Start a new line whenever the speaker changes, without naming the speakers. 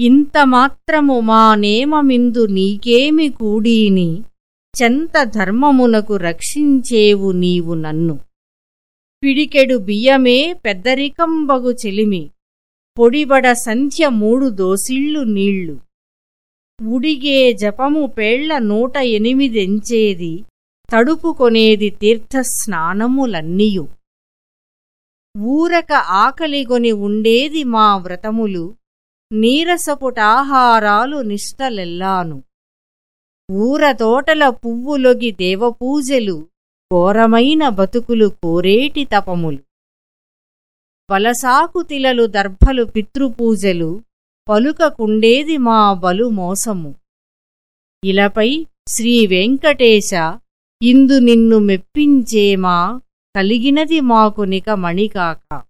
ఇంతమాత్రము మా నేమమిందు నీకేమి కూడీని? చెంత ధర్మమునకు రక్షించేవు నీవు నన్ను. పిడికెడు బియ్యమే పెద్దరికంబగు చెలిమి. పొడిబడ సంధ్య మూడు దోసిళ్ళు నీళ్ళు ఉడిగే జపము పేళ్ళ నూట ఎనిమిదెంచేది. తడుపుకొనేది తీర్థస్నానములన్నీయు ఊరక ఆకలిగొని ఉండేది మా వ్రతములు. నీరసపుటాహారాలు నిష్టలెల్లాను. ఊరతోటల పువ్వులొగి దేవపూజలు ఘోరమైన బతుకులు కోరేటి తపములు. వలసాకుతిలలు దర్భలు పితృపూజలు పలుకకుండేది మా బలు మోసము. ఇలపై శ్రీవెంకటేశ ఇందు నిన్ను మెప్పించేమా కలిగినది మాకు నిక మణికాక